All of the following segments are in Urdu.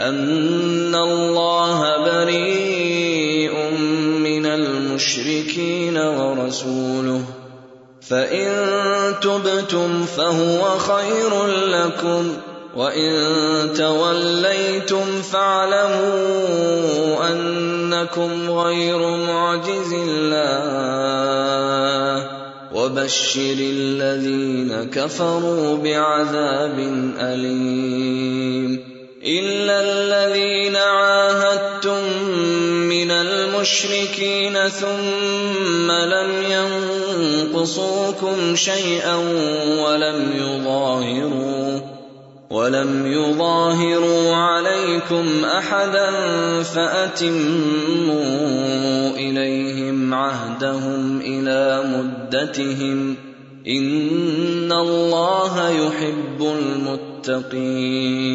أن الله بريء من المشركين ورسوله. فإن تبتم فهو خير لكم وَإِن تَوَلَّيْتُمْ فَاعْلَمُوا أَنَّكُمْ غَيْرُ مُعْجِزِ اللَّهِ. وَبَشِّرِ الَّذِينَ كَفَرُوا بِعَذَابٍ أَلِيمٍ. إِلَّا الَّذِينَ عَاهَدتُّم مِّنَ الْمُشْرِكِينَ ثُمَّ لَمْ يَنقُصُوكُمْ شَيْئًا وَلَمْ يُظَاهِرُوا ولم يظاهروا عليكم احدا فاتموا اليهم عهدهم إلى مدتهم ان الله يحب المتقين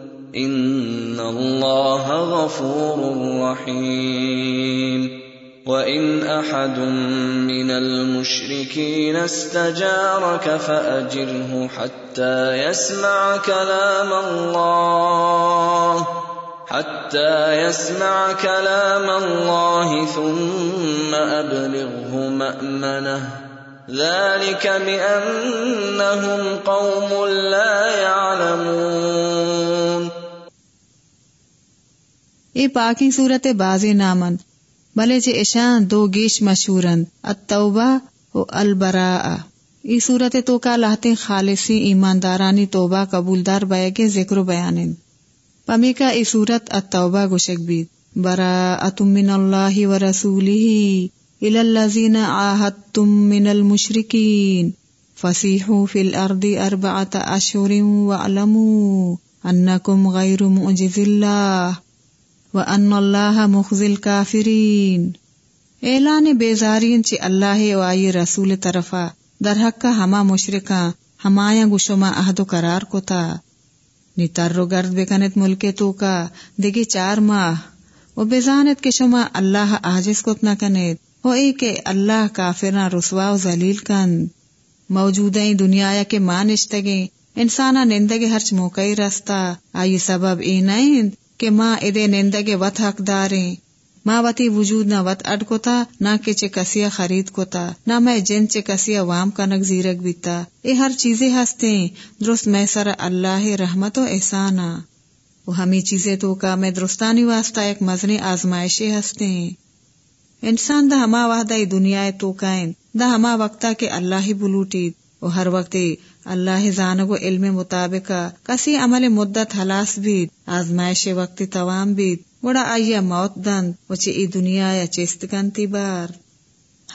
إن الله غفور رحيم وَإِنْ أَحَدٌ مِّنَ الْمُشْرِكِينَ اسْتَجَارَكَ فَأَجِرْهُ حَتَّى يَسْمَعَ كَلَامَ اللَّهِ حَتَّى يَسْمَعَ كَلَامَ اللَّهِ ثُمَّ أَبْلِغْهُ مَأْمَنَهُ ذَلِكَ بِأَنَّهُمْ قَوْمٌ لَّا يَعْلَمُونَ یہ پاکی صورت بازی نامند بلے چے اشان دو گیش مشہورند التوبہ و البراء ای صورت تو کا لہتے خالصی ایماندارانی توبہ قبول قبولدار بیگے ذکر و بیانند پمی کا ای صورت التوبہ گشک بید۔ براءت من اللہ و رسولی الالذین آہدتم من المشرکین۔ فسیحوا فی الارض اربعت اشہر وعلموا انکم غیر معجز اللہ۔ وَأَنَّ اللَّهَ مُخْزِ الْكَافِرِينَ۔ اعلان بیزارین چی اللہ و آئی رسول طرفا در حق کا ہما مشرکا ہمایا گشما عہد و قرار کو تا۔ نی تر رو گرد بکنت ملک تو کا۔ دگی چار ماہ۔ و بیزانت کے شما اللہ آجز کت نہ کنت ہو ای کہ اللہ کافرنا رسوا و ذلیل کن۔ موجودیں دنیا کے مانشتگیں۔ انسانا نندگے ہرچ موقعی رستا۔ آئی سبب ای کہ ماں ادے نندگے وت حقداریں ماں وتی وجود نہ وت اڈ کو تھا نہ کہ چے کسیا خرید کو تھا نہ میں جن چے کسیا وام کنک زیرک بیتا۔ اے ہر چیزیں ہستے درست میں سر اللہ رحمت و احسانا وہ ہمیں چیزیں تو کا میں درستانی واسطہ ایک مزنی آزمائشیں ہستے انسان دا ہما وحدہ دنیا تو کائن، دا ہما وقتا کے اللہ ہی بلوٹی وہ ہر وقت اللہ زانگ و علم مطابق کسی عمل مدت حلاس بھی آزمائش وقت توام بھی بڑا آئیا موت دند وچے ای دنیا یا چیست کنتی بار۔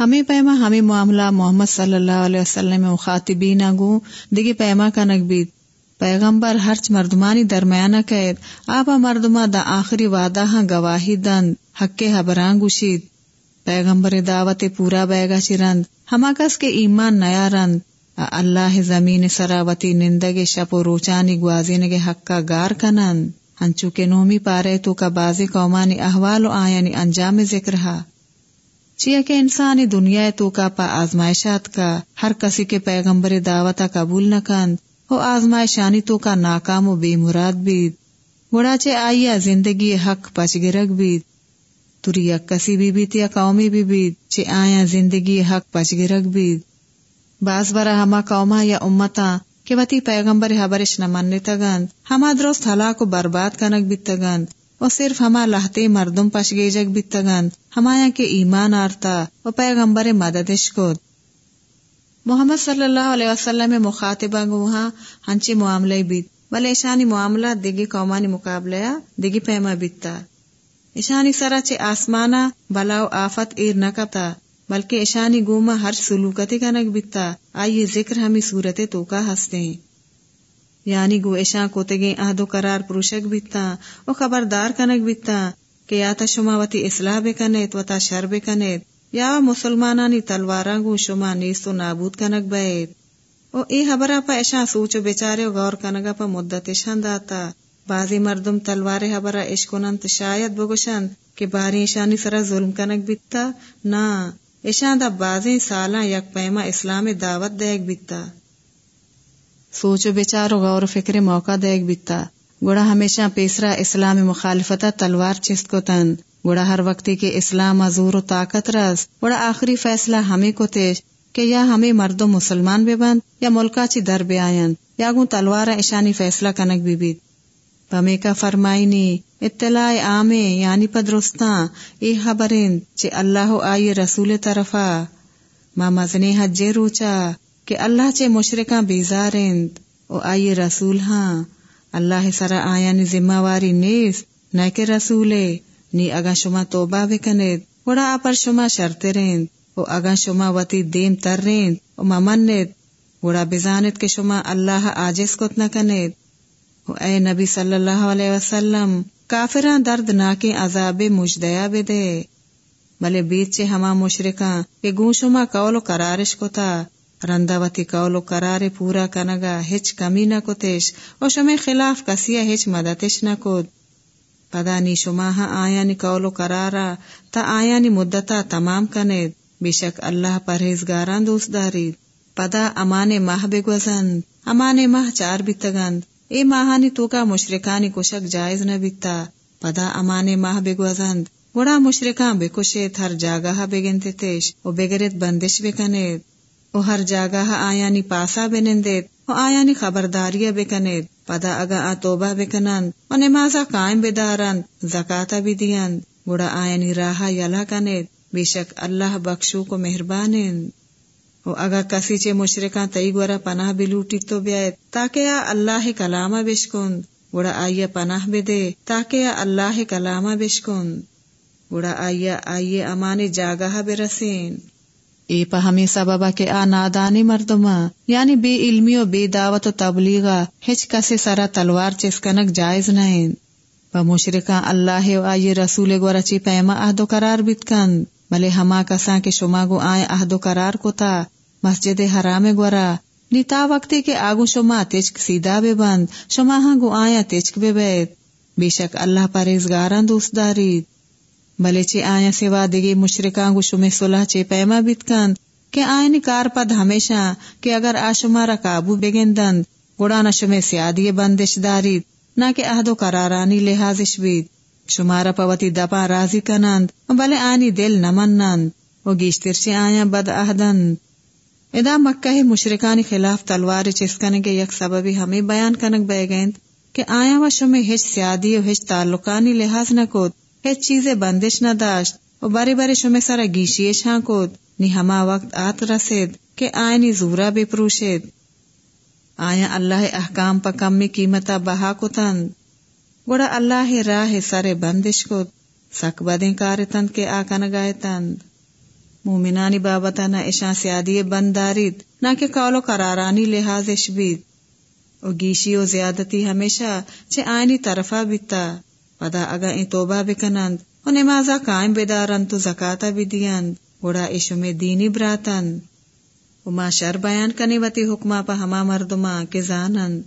ہمیں پیما، ہمیں معاملہ محمد صلی اللہ علیہ وسلم مخاطبین گو دگی پیما کنک بیت پیغمبر ہرچ مردمانی درمیانہ قید، آبا مردما دا آخری وعدہ ہاں گواہی دند، حق حبران گوشید۔ پیغمبر دعوت پورا بیگا چرند ہما کس کے ایمان نیا رند۔ اللہ زمین سراوتی نندگے شپ و روچانی گوازین حق کا گار کنن ہنچو کے نومی پارے تو کا بازی قومانی احوال و آیانی انجام ذکر ہا چیا کہ انسانی دنیا تو کا پا آزمائشات کا ہر کسی کے پیغمبر دعوتا قبول نہ کند وہ آزمائشانی تو کا ناکام و بے مراد بید گوڑا چے آئیا زندگی حق پچ گرگ بید تری کسی بھی بیت یا قومی بھی بید چے آیا زندگی حق پچ گرگ بید باز برا ہما قوما یا امتا کہ وتی پیغمبر حبرش نہ مننے تگند ہما درست ہلاک و برباد کنک بیت تگند وہ صرف ہما لہتے مردم پش گیجک بھی تگند ہمایا کے ایمان آرتا و پیغمبر مددش کو محمد صلی اللہ علیہ وسلم مخاطبہ گوہا ہنچی معاملے بیت، بلے ایشانی معاملہ دگی قومانی مقابلہ دگی پیما بیتا۔ ایشانی سرا چے آسمانا بلاو آفت ایر نکتا بلکہ ایشانی گوما ہر سلوکتی کنک بیتا آئیے ذکر ہمیں صورت توکا ہستے۔ ہیں یعنی گو ایشاں کو تگیں آدو قرار پروشک بیتا او خبردار کنک بیتا کہ یا تا شما وتی اصلاح بے کنیت و تا شر بے کنیت یا مسلمانانی تلواراں گو شما نیستو نابود کنک بیت او ای خبرہ پا ایشاں سوچو بیچارے و غور کنگا پا مدت شند آتا بازی مردم تلوار خبرہ اشکننت شاید بگوشند کہ باری ایشانی سرا ظلم کنک بیتا نا ایشان دا بازی سالاں یک پیما اسلام دعوت دیکھ بیتا۔ سوچو بیچارو غور و فکر موقع دیکھ بیتا۔ گوڑا ہمیشہ پیسرا اسلام مخالفتا تلوار چست کو تن۔ گوڑا ہر وقتی کے اسلام ازور و طاقت رس گوڑا آخری فیصلہ ہمیں کو تیش کہ یا ہمیں مرد و مسلمان بے بند یا ملکا چی در بے آئین یا گو تلوار ایشانی فیصلہ کنک بی بیت۔ پمی کا فرمائنی اطلاع آمے یعنی پدرستاں ای خبرین چی اللہ آئی رسول طرفا ما مزنی حجے روچا کہ اللہ چے مشرکاں بیزارند او آئی رسول ہاں اللہ سرا آیا نی ذمہ واری نیس نہ کہ رسولے نی اگا شما توبہ بکنید وڑا آپر شما شرط رند او اگا شما وتی دیم تر رند او ممنید وڑا بزانت کے شما اللہ آجز کت نہ کنید اے نبی صلی اللہ علیہ وسلم کافران درد ناکیں عذاب مجدیا بے دے۔ بلے بیچ چے ہما مشرکاں کہ گون شما قول و قرارش کو تا رنداوتی قول و قرار پورا کنگا ہچ کمی نہ کتش اور شمی خلاف کسیا ہچ مدتش نہ کود۔ پدا نی شما ہاں آیا نی قول و قرارا تا آیا نی مدتا تمام کنید۔ بیشک اللہ پرہیزگاران دوست دارید۔ پدا امان ماہ بگوزند امان ماہ چار بیتگند۔ اے ماہانی تو کا مشرکانی کشک جائز نہ بیتا پدا امان ماہ بگوزند، وڑا مشرکان بکشے تھر جاگاہ بگنتے تیش و بگرت بندش بکنید او ہر جاگہ آیا نی پاسا بنندید او آیا نی خبرداری بکنید پدا اگا آ توبہ بکنند و نمازا قائم بدارند زکاة بھی دیند۔ گوڑا آیا نی راہا یلا کنید بیشک اللہ بخشو کو مہربانند۔ اگا کسی چے مشرکان تئی گورا پناہ بلوٹی تو بیائید تاکہ آ اللہ کلامہ بشکند گوڑا آئیے پناہ بدے تاکہ آ اللہ کلامہ بشکند گوڑا آئیے آئیے امان جاگہ برسین اے پا ہمیں سببا کے آ نادانی مردما یعنی بے علمی و بے دعوت و تبلیغا ہچ کسے سرا تلوار چسکنک جائز نہیں پا مشرکا اللہ و آئی رسول گو رچی پیما عہد و قرار بیتکن بلے ہما کساں کے شما گو آئے عہد و قرار کو تا۔ مسجد حرام گورا، نیتا وقتی کے آگو شما تیچک سیدھا بے بند، شما ہاں گو آیا تیچک بے بیت۔ بے شک اللہ پریزگاران دوست دارید بلے چے آیا سوا دگے مشرکاں گو شمے صلح چے پیما بیتکن کہ آئین کار پد ہمیشہ، کہ اگر آشمارا قابو بگندند گڑانا شمے سیادی بندش دارید نہ کہ عہد و قرارانی لحاظش بید۔ شمارا پوتی دپا راضی کنند، بلے آنی دل نمنند۔ و گیشتر چے آیا بد عہدند۔ ادا مکہ مشرکانی خلاف تلوار چسکنگے یک سببی ہمیں بیان کنک بے گیند کہ آیا و شمے ہچ سیادی و ہچ تعلقانی لحاظ نہ کوت ہیچ چیزیں بندش نہ داشت و بارے بارے شمے سارا گیشی شاں کو نی ہما وقت آت رسید کہ آئینی زورا بے پروشید۔ آیا اللہ احکام پا کم میں قیمتا بہا کو تند گوڑا اللہ راہ سارے بندش کو سک بدیں کار تند کے آکا نگائے تند۔ مومنانی بابتا نہ اشاں سیادی بندارید نہ کہ قولو قرارانی لحاظ اشبید او گیشی و زیادتی ہمیشہ چھے آئینی طرفا بیتا۔ پدا اگا این توبہ بکنند و نمازا قائم بیدارند تو زکاة بھی دیند گوڑا ایشو میں دینی براتند و ما شر بیان کنی وتی حکمہ پا ہما مردما کے زانند۔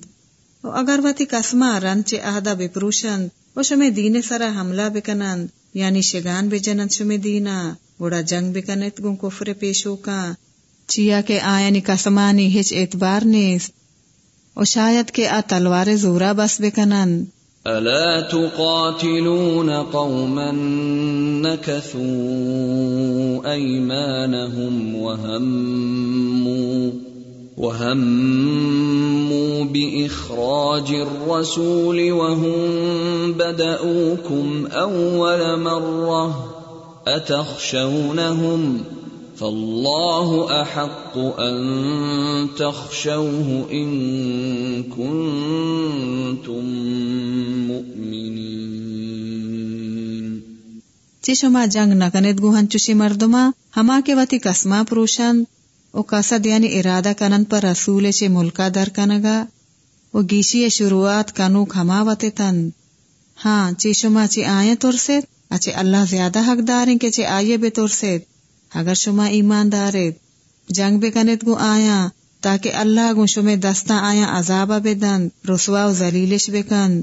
و اگر وتی کسما رن چے اہدا بپروشند و شمی دین سرا حملہ بکنند یعنی شگان بجنند شمی دینا وڑا جنگ بکنت گن کفر پیشو کا چیا کے آیانی کسمانی ہچ اعتبار نیست۔ و شاید کے آ تلوار زورا بس بکنند ألا تقاتلون قوما نكثوا أيمانهم وهموا وهموا بإخراج الرسول وهم بدأوكم أول مرة أتخشونهم فالله أحق أن تخشوه إن كنتم مؤمنين. چشما جنگ نکنید گوهن چوشی مردما هما که وتی قسما پروشند او قصد یعنی ارادہ کنن پر رسول چے ملکا در کنگا او گیشی شروعات کنوک ہما وتی تند ہاں چی شما چی آئیں ترسید اچھے اللہ زیادہ حق داریں کہ چی آئیے بے ترسید۔ اگر شما ایماندار جنگ بے کنت گو آیا، تاکہ اللہ گو شما دستا آیا عذابہ بے دن، رسوا و زلیلش بے کن۔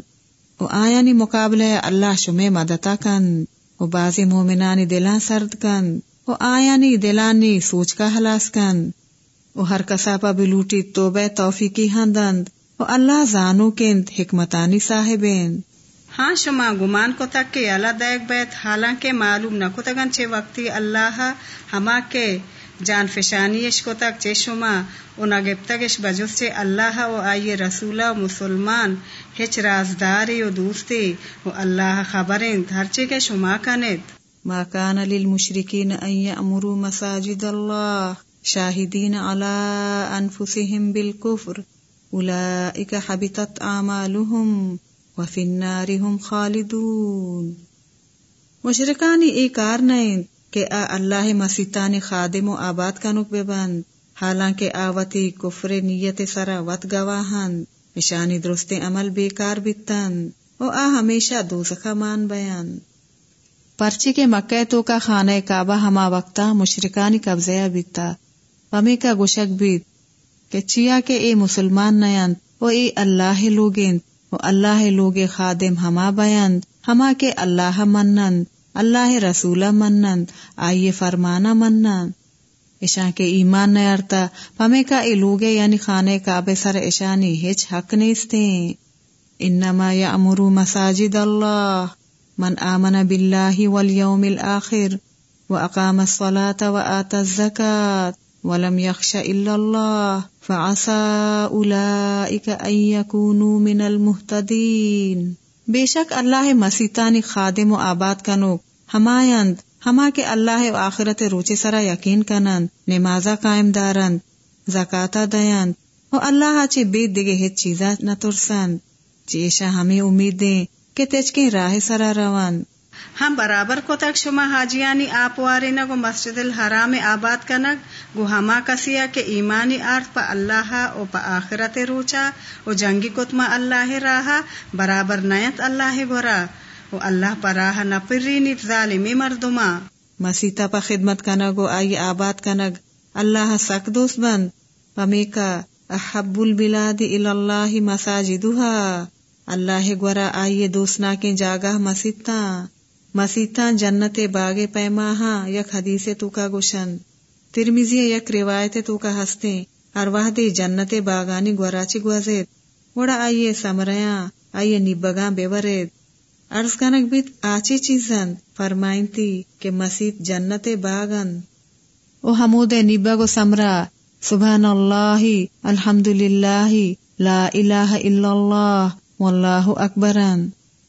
او آیا نی مقابلہ اللہ شما مدتا کن۔ او بازی مومنانی دلان سرد کن۔ او آیا نی دلانی سوچ کا حلاس کن۔ او ہر کسا پا بلوٹی توبہ توفیقی ہندند۔ او اللہ زانو کند، حکمتانی صاحبین۔ ہاں شما گمان کو تک کہ اللہ دیکھ بیت، حالانکہ معلوم نہ کو تگن چے وقتی اللہ ہما کے جان فشانیش کو تک چے شما۔ اونا گپتگش بجس چے اللہ و آئیے رسولہ و مسلمان۔ ہچ رازداری و دوستی و اللہ خبریں ہرچے کے شما کنید۔ ما کان للمشرکین ان یأمروا مساجد اللہ شاہدین علی انفسهم بالکفر اولئک حبتت اعمالهم وفی النار هم خالدون. مشرکانی ای کار نہیں کہ آ اللہ مسیطان خادم و آباد کا نک بند، حالانکہ آوتی کفر نیت سرا وط گواہن اشانی درست عمل بیکار بیتن او آ ہمیشہ دوزخہ مان بیان۔ پرچی کے مکہ تو کا خانہ کعبہ ہما وقتا مشرکانی قبضہ بیتا۔ پمی کا گشک بیت کہ چیا کے اے مسلمان نیند او اے اللہ لوگین اللہ لوگ خادم ہما بیند ہما کے اللہ منند، اللہ رسول منند، آئیے فرمانا منند۔ ایشان کے ایمان نیارتا پمے کا اے لوگے یعنی خانے کعبے سر ایشانی ہچ حق نیستے۔ انما یعمرو مساجد اللہ۔ من آمن باللہ والیوم الاخر واقام الصلاة وآت الزکاة ولم يخش الا الله فعسى اولئك ان يكونوا من المهتدين بے شک اللہ مسیطانی خادم و آباد کنو ہمایند ہما کے اللہ و آخرت روچے سرا یقین کنند نمازا قائم دارند زکاتا دیند و اللہ چی بیت دگے ہت چیزا نہ ترسند۔ چیشا ہمیں امید دیں کہ تجکیں راہ سرا روند ہم برابر کو تک شما حاجیانی آپ واری نگو مسجد الحرام آباد کنگ گو ہما کسیا کے ایمانی آرت پا اللہ او پا آخرت روچا او جنگی کتما اللہ راہا برابر نیت اللہ گورا او اللہ پا راہ نپری نیت ظالمی مردما۔ مسیطا پا خدمت کنگو آئی آباد کنگ اللہ سک دوست بند پمیکا احب البلاد الاللہ مساجدها اللہ گورا آئیے دوسنا کے جاگہ مسیطا مسیطا جنت باغ پیما ہاں یک حدیث تو کا گوشن۔ ترمیزی یک روایت تو کا ہستے، ہر وحدی جنت باغانی گوراچی گوزید وڑا آئیے سمریاں، آئیے نبگاں بیورید۔ عرض کنک بیت آچی چیزن فرمائن تھی کہ مسیط جنت باغن۔ او حمود نبگ و سمرا، سبحان اللہ الحمدللہ لا الہ الا اللہ۔ واللہ اکبرن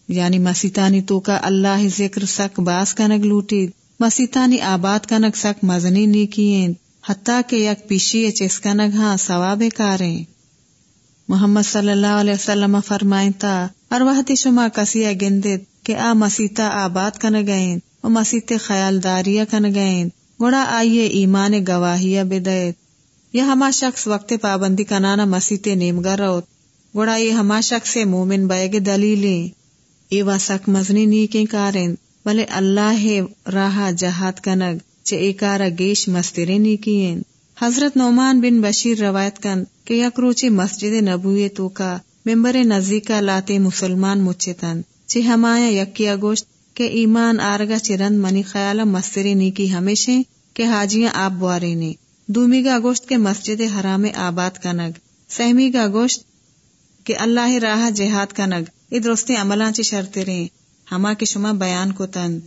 یعنی مسیطانی تو کا اللہ ذکر سک باس کنگ لوٹی مسیطانی آباد کنگ سک مزنی نیکین حتیٰ کہ یک پیشی چس کنگ ہاں ثواب کاریں. محمد صلی اللہ علیہ وسلم فرمائیں تا اور وحتی شما کسیا گندت کہ آ مسیطا آباد کن گئیں و مسیط خیال داریا کن گئیں گوڑا آئیے ایمان گواہیا بدیت یہ ہما شخص وقت پابندی کنانا مسیط نیمگا روت. گوڑا یہ ہما شخص مومن بیگ دلیلیں۔ ایوا سک مزنی نیکی کارن بلے اللہ راہ جہاد کنگ، چے ایکارا گیش مستری نیکین حضرت نعمان بن بشیر روایت کن کہ یک روچی مسجد نبوی تو کا ممبر نزدیکا لاتے مسلمان مچتن چی ہمایا یکیا گوشت کہ ایمان آرگا چرند منی خیال مستری نیکی ہمیشہ کہ حاجیاں آپ بوارے نے۔ دومی کا گوشت کے مسجد حرام آباد کنگ۔ سہمی کا گوشت کہ اللہ راہ جہاد کنگ ای درستی عملان چی شرط رہیں ہما کے شما بیان کو تند۔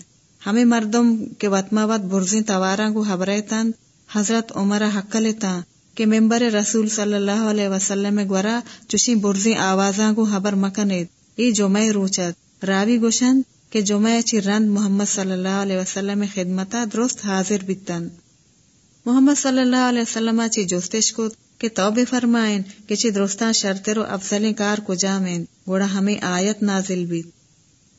ہمیں مردم کے وطما وط برزیں توارا کو حبرے تند۔ حضرت عمر حق لیتا کہ ممبر رسول صلی اللہ علیہ وسلم گورا چوشی برزیں آوازاں کو حبر مکنید۔ ای جمعہ روچت۔ راوی گوشن کہ جمعہ چی رند محمد صلی اللہ علیہ وسلم خدمتا درست حاضر بیتن محمد صلی اللہ علیہ وسلم چی جوستش کو کہ توبے فرمائن کہ چی درستان شرطر و افضل کار کو جامین گوڑا ہمیں آیت نازل بیت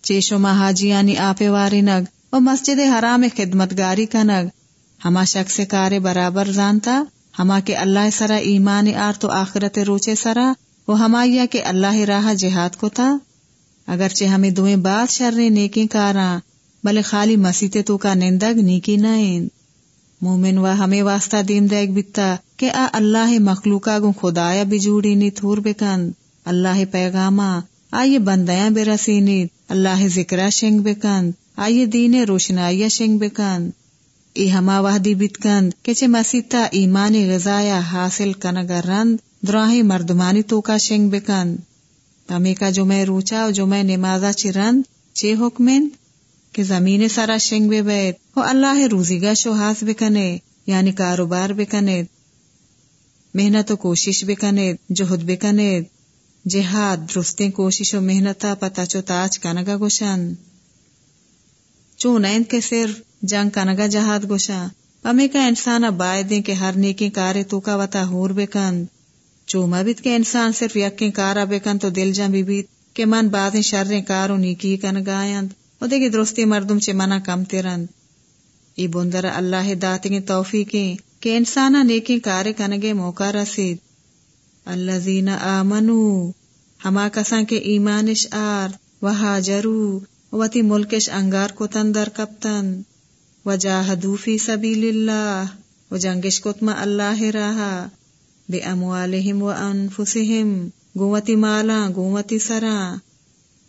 چی شما حاجیانی آپے واری نگ و مسجد حرام خدمت گاری کا نگ۔ ہما شخص کار برابر زانتا، ہما کے اللہ سرا ایمان آر تو آخرت روچے سرا وہ ہمایا کہ اللہ راہ جہاد کو تھا اگرچہ ہمیں دوئیں بات شر نیکی کاراں بلے خالی مسیط تو کا نندگ نیکی نائن۔ مومن و ہمیں واسطہ دیم دیکھ بیتا کہ آ اللہ مخلوقہ گو خدایا بھی جوڑی نی تھور بکند اللہ پیغاما آئیے بندیاں بے رسینی اللہ ذکرہ شنگ بکند آئیے دین روشنائیہ شنگ بکند ای ہما وحدی بیتکند کہ چے مسیطہ ایمانی غذایا حاصل کنگا رند، دراہی مردمانی تو کا شنگ بکند ہمیں کا جو میں روچا جو میں نمازا چرند چے حکمن؟ کہ زمین سارا شنگ بے بیت وہ اللہ روزی گا شوہاس بکنے یعنی کاروبار بکنے محنت و کوشش بکنے جہد بکنے جہاد، درستیں، کوشش و محنت پتا چو تاج کنگا گوشن۔ چو کے صرف جنگ کنگا جہاد گوشا۔ ہمیں کا انسان بائے دیں کہ ہر نیکی کارے تو کا وطا ہور بکند چو مبت کے انسان صرف یقین کارا بکن تو دل جم بیت، کہ من بعد شریں کارو نیکی کن گایند او دے درستی مردم چے منا کم تیرند ای بندر اللہ داتیں توفیقیں کہ انسانا نیکی کارے کنگے موقع رسید الذین آمنو ہما کسان کے ایمانش آر و وہاجرو وتی ملکش انگار کو تندر کپتن وجاہدو فی سبیل اللہ و جنگش کتما اللہ راہا بے اموالہم و انفسہم گوتی مالا گوتی سرا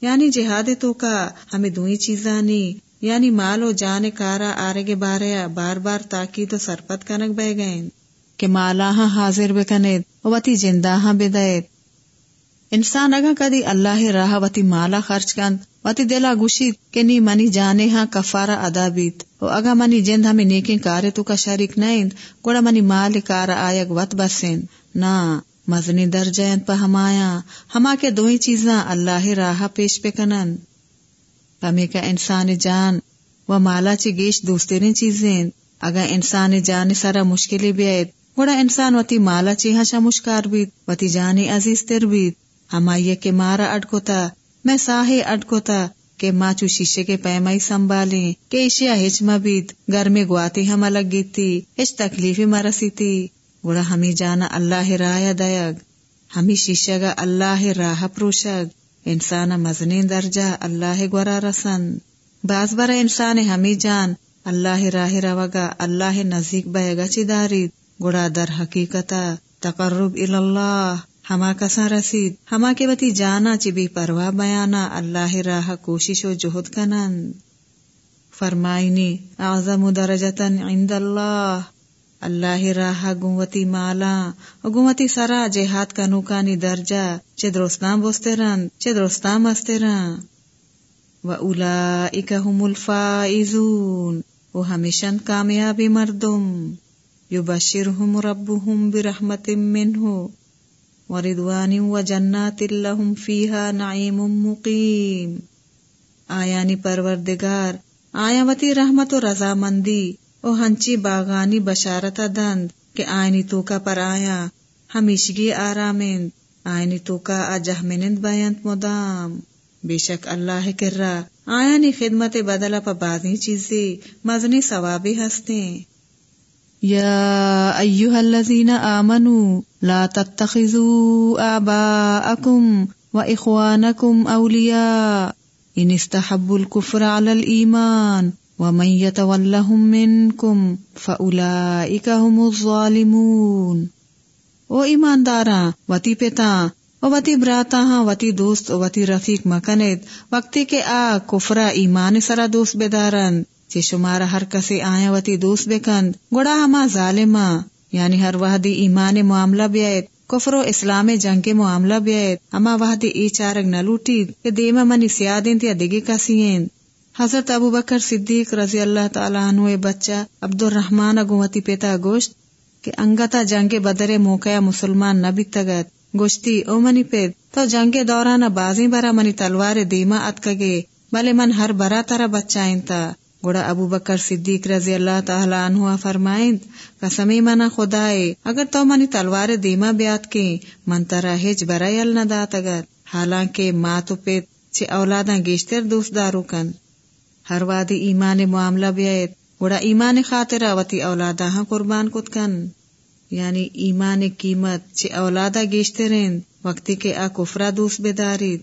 یعنی جہاد تو کا ہمیں دوئی چیزانی یعنی مال و جان کارا آرگے بارے بار بار تاکید و سرپت کنک بہ گئے کہ مالا ہاں حاضر بکنید وتی جندہ ہاں بدید انسان اگا کدی اللہ راہ وتی مالا خرچ کند، وتی دلا گوشید کہ نی منی جانے ہاں کفارا ادا بیت۔ و اگا منی جند ہمیں نیکیں کارے تو کا شریک نیند گوڑا منی مال کارا آیگ وط بسین۔ نا مزنی درجین پا ہمایا ہما کے دوئی چیزاں اللہ راہ پیش پہ کنن۔ پمی کا انسان جان و مالا چی گیش دوسری چیزیں۔ اگا انسان جان سارا مشکلی بیت گوڑا انسان وتی مالا چی ہشا مشکار بیت وتی جانی عزیز تر بیت ہما یہ کہ مارا اڈکو تا میں ساہے اڈکو تا کہ ماں چو شیشے کے پیمائی سنبھالیں کہ ایشیا ہچ مبید۔ گھر میں گواتی ہم الگ گی تھی ہچ تکلیفی مرسی تھی گوڑا ہمیں جانا اللہ رایا دیگ ہمیں شیشہ گا اللہ راہ پروشگ۔ انسان مزنین درجہ اللہ گورا رسن۔ باز بر انسان ہمیں جان، اللہ راہ روگا اللہ نزدیک بے گا چی دارید۔ گوڑا در حقیقتا تقرب اللہ ہما کسا رسید۔ ہما کے بتی جانا چی بھی پرواہ بیانا اللہ راہ کوشش و جہد کنن فرمائنی، اعظم درجتن عند اللہ۔ اللہ راہ گوتی مالا گوتی سرا جہاد کا نوکانی درجہ چے درستان بوستے رن چے درستان مستے رن و اولائک هم الفائزون و ہمیشن کامیابی مردم۔ یبشرهم ربهم برحمت منہو وردوان و جنات لهم فيها نعيم مقيم آیانی پروردگار آیا وتی رحمت و رضا مندی او ہنچی باغانی بشارت دند کہ آئینی تو کا پر آیا، ہمیشگی آرامند آئینی تو کا اجہمنند بیانت مدام۔ بے شک اللہ کر رہا آیا نی خدمت بدلا پا بازی چیزیں مزنی ثوابی ہستے يا أيها الذين آمنوا لا تتخذوا آباءكم وإخوانكم أولياء إن استحبوا الكفر على الإيمان ومن يتولهم منكم فأولئك هم الظالمون۔ او ایمانداراں، وتی پتا و وتی براتا ہاں وتی دوست و وتی رفیق مکنت وقتی کے آ کفرا ایمان سرا دوست بیدارند چی شمارا ہر کسی آیا وتی دوست بکند، گڑا ہما ظالما یعنی ہر وحدی ایمان معاملہ بیائت کفر و اسلام جنگ کے معاملہ بیائت اما وحدی ای چارگ نہ لوٹید، کہ دیما منی سیادین تیا دگی کسیین حضرت ابو بکر صدیق رضی اللہ تعالیٰ عنہ بچہ عبد الرحمن اگوتی پیتا گوشت کہ انگتا جنگ بدر موقع مسلمان نہ تگت گوشتی او منی پید، تو جنگ دوران بازی برا منی تلوار دیما اتکگے بلے من ہر برا ترا بچہ تا۔ گوڑا ابو بکر صدیق رضی اللہ تعالی عنہ فرمائند قسمی منا خدائے، اگر تو منی تلوار دیما بیات کے من ترا ہج برا یل نہ داتگت۔ حالانکہ ماں تو پیت چھ اولاداں گیشتر دوست دارو کن۔ ہر وادی ایمان معاملہ بیائت گوڑا ایمان خاطرہ وتی اولادا ہاں قربان کت کن۔ یعنی ایمان قیمت چھ اولادا گیشتے رین وقتی کے آ کفرا دوست بیدارید۔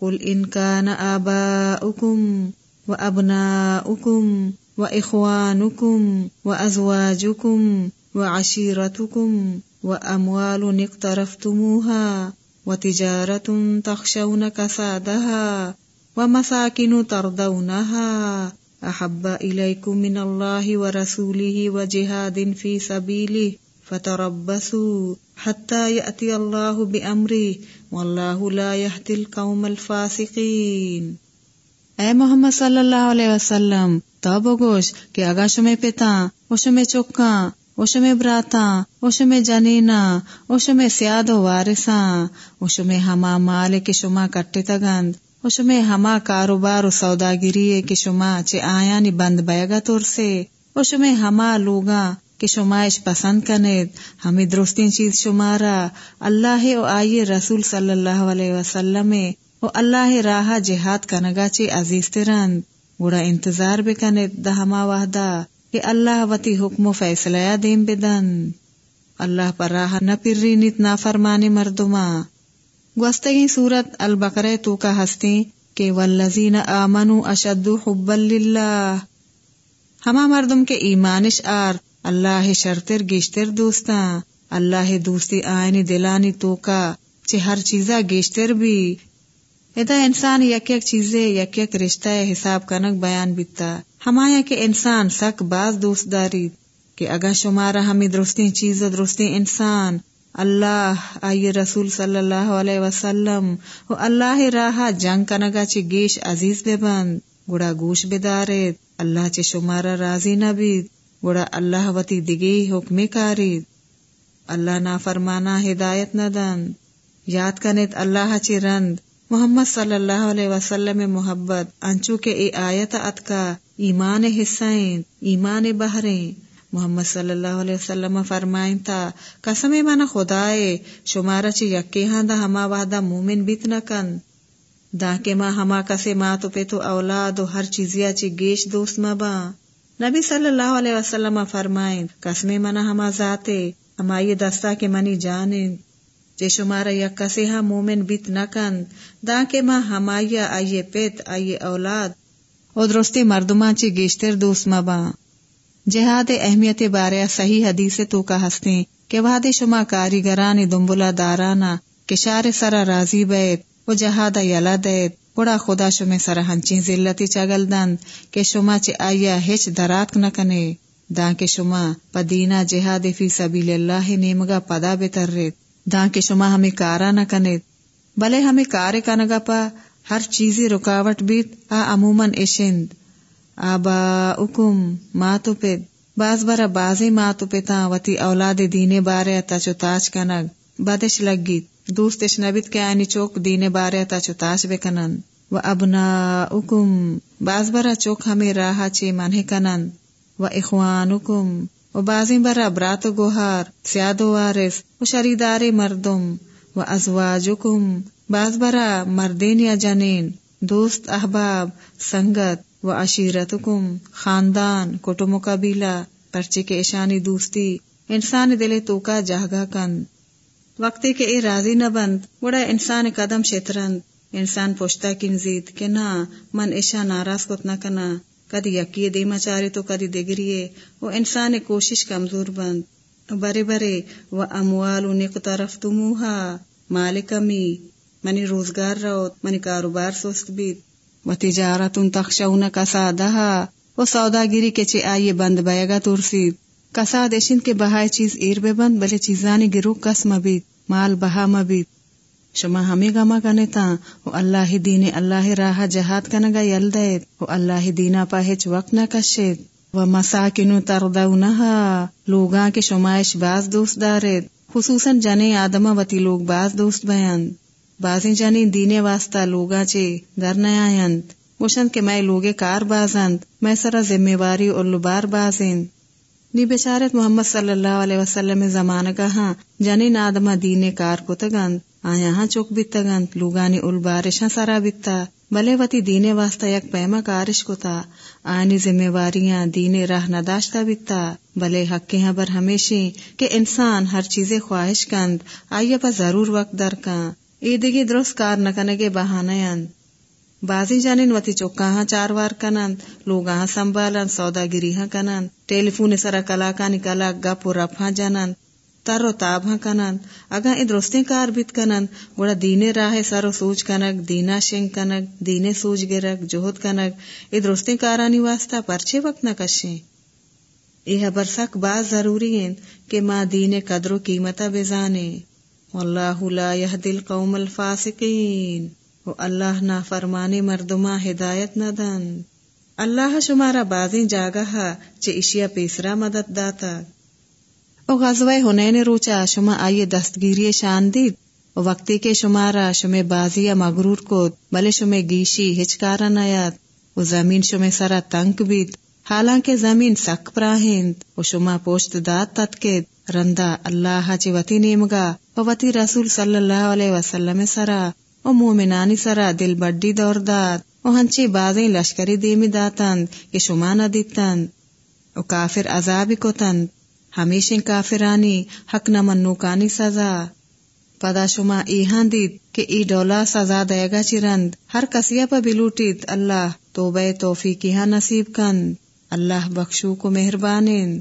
قل ان کان آباؤکم و ابناؤکم و اخوانکم و ازواجکم و عشیرتکم و اموال اقترفتموها و تجارت تخشون کسادها۔ و مساکن تردونها احب الیکم من اللہ و رسوله و جہاد فی سبیلہ فتربصوا حتى يأتي الله بأمره والله لا يهدي القوم الفاسقين اے محمد صلی اللہ علیہ وسلم تو بگوش کہ اگا شمے پتا او شمے چکا او شمے براتا او شمے جنینا او شمے سیاد و وارثاں او شمے ہما مال کے شما کٹے تگند او شمے ہما کاروبار و سوداگیری کے شما چے آیا نی بند بیگا تور سے۔ او شمے ہما لوگا کہ شمائش پسند کنید۔ ہمیں درستین چیز شمارا اللہ او آئیے رسول صلی اللہ علیہ وسلم او اللہ راہ جہاد کنگا چی عزیز ترند۔ گوڑا انتظار بکنید دا ہما وحدا کہ اللہ وتی حکم و فیصلہ دیم بدن۔ اللہ پر راہ نہ پری نیت نا فرمانی مردما گوستگی صورت البقرہ تو کا ہستی کہ والذین آمنوا اشد حبا للہ۔ ہما مردم کے ایمانش آر۔ اللہ شرطر گیشتر دوستا۔ اللہ دوستی آئینی دلانی تو کا۔ ہر چیزا گیشتر بھی۔ ادا انسان یک یک چیزیں یک یک رشتہ حساب کنک بیان بیتا۔ ہمایا کے انسان سک باز دوست داری کہ اگا شمارا ہمیں درستی چیز درستی انسان۔ اللہ آئی رسول صلی اللہ علیہ وسلم و اللہ راہ جنگ کنگا چی گیش عزیز بے بند، گڑا گوش بدارت اللہ چی شمارا راضی نبید گوڑا اللہ وتی دگی حکم کاری اللہ نا فرمانا ہدایت نہ دن یاد کنت اللہ چی رند۔ محمد صلی اللہ علیہ وسلم محبت، انچو کے اے آیت ات کا ایمان حصائیں ایمان بہریں محمد صلی اللہ علیہ وسلم فرمائیں تا قسم من خدائے شمارا چی یکی ہاں دا ہما وحدہ مومن بیت نہ کن دا کے ماں ہما کسے ماں تو پہ تو اولاد و ہر چیزیا چی گیش دوست مبا نبی صلی اللہ علیہ وسلم فرمائیں قسم منا ہما ذاتے ہما یہ دستا کے منی جانیں جے شمارا یک کسی ہاں مومن بیت نکن دا کے ماں ہمایا آئیے پیت آئیے اولاد او درستی مردمان چی گیشتر دوست مبا جہاد اہمیت بارے صحیح حدیث تو کا ہستیں کہ وحد شما کاریگرانی دنبلا دارانا کشار سرا راضی بیت و جہاد یلا دیت، گڑا خدا شما سر ہنچی ذلتی چگل دن کہ شما چ آیا ہچ درات نہ کنے۔ دان کے شما پدینا جہاد فی سبیل اللہ نیمگا پدا بتر ریت۔ دان کے شما ہمیں کارا نہ کنے۔ بلے ہمیں کار کنگا پا ہر چیزی رکاوٹ بیت، آ عموماً اشند آبا اکم ما تو پید۔ باز برا بازی ما تو پیتا وتی اولاد دینے بارے تا چو کنگ۔ بدش لگیت۔ دوستش نبیت کے آنی چوک دینے بارے تا چو تاج بکنن۔ و ابنا اکم باز برا چوک ہمیں راہ چی من کنن۔ و اخوان اکم و بازی برا برات و گوہار سیاد و وارث و شریدار مردم۔ و ازواج اکم باز برا مردین یا جنین۔ دوست احباب، سنگت۔ و عشیرت اکم خاندان کٹم و قبیلہ پرچے کے اشانی دوستی، انسان دل تو کا جاگا کند وقتی کے اے راضی نہ بند بڑا انسان قدم شترند۔ انسان پوچھتا کنزید کہ نہ، من ایشا ناراض کت نہ کنا۔ کدی یکی دیما چارے تو کدی دگریے۔ وہ انسان کوشش کمزور بند۔ برے برے، و اموال انہیں طرف تموہا مالکمی منی روزگار روت منی کاروبار سست بیت۔ و تجارت تخشون کسادها، و سوداگیری کے چے آئیے بند بیگا ترسید. کساد اشن کے بہائے چیز ایر بے بند بلے چیزانی گرو کس مبید، مال بہا مبید. شما ہمیں گما کنے تا و اللہ دین اللہ راہ جہاد کنگا یل دیت و اللہ دینا پاہچ وقت نہ کشید و مساکنو تردونہا لوگاں کے شمائش باز دوست دارید. خصوصاً جنے آدمہ وتی لوگ باز دوست بیان. بازیں جانی دینے واسطہ لوگاں چے در نیاینت وشن کے میں لوگے کار بازند، میں سرا ذمہ واری اور لبار بازند۔ نی بشارت محمد صلی اللہ علیہ وسلم زمان کا ہاں نادما دینے کار کو تگند۔ آیا ہاں چوک بھی تگند لوگانی ال بارشاں سرا بیتا بلے وتی دینے واسطہ یک پیما کارش کو تا۔ آنی ذمہ واریاں دینے راہ نداشتا بیتا بلے حق کے ہاں بر ہمیشہ کہ انسان ہر چیزیں خواہش کند۔ آئیے پا ضرور وقت در کان ایدگی درست کار نکنے کے بہانے بازی جانن وتی چوکا چار وار کنند لوگ ہاں سنبھالن سودا گری ہاں کنند ٹیلی فون سرا کلا کا نکلا گا پورا ہاں جانند تر و تاب ہاں کنند اگا ای درستیں کار بیت کنند گوڑا دینے راہ سر و سوچ کنگ دینا شنگ کنگ دینے سوچ گرک جوہد کنگ ای درستیں کارانی واسطہ پرچے وقت نہ کشیں یہ برسک باز ضروری ہیں کہ ماں دین قدر و قیمتہ بزانے واللہ لا يهدي القوم الفاسقین و اللہ نہ فرمانے مردما ہدایت نہ دن۔ اللہ شمارا بازیں جاگا چے اشیا پیسرا مدد داتا۔ او غزوہ ہنین روچا شما آئیے دستگیری شان دید۔ او وقتی کے شمارا شمے بازی مغرور کو بلے شمے گیشی ہچکارا نیاد او زمین شمے سرا تنک بیت حالانکہ زمین سک پراہند۔ و شما پوشت داد تتکید رندا اللہ چے وتی نیمگا و وتی رسول صلی اللہ علیہ وسلم سرا او مومنانی سرا دل بڈی دور داد او ہنچی بازیں لشکری دیمی داتند کہ شما نہ دیتند او کافر عذابی کو تند ہمیشہ کافرانی حق نہ منوکانی سزا پدا شما ایہان دید کہ ای ڈولا سزا دے گا چرند ہر کسیا پا بلوٹید اللہ توبہ توفیقی ہاں نصیب کند اللہ بخشو کو مہربانند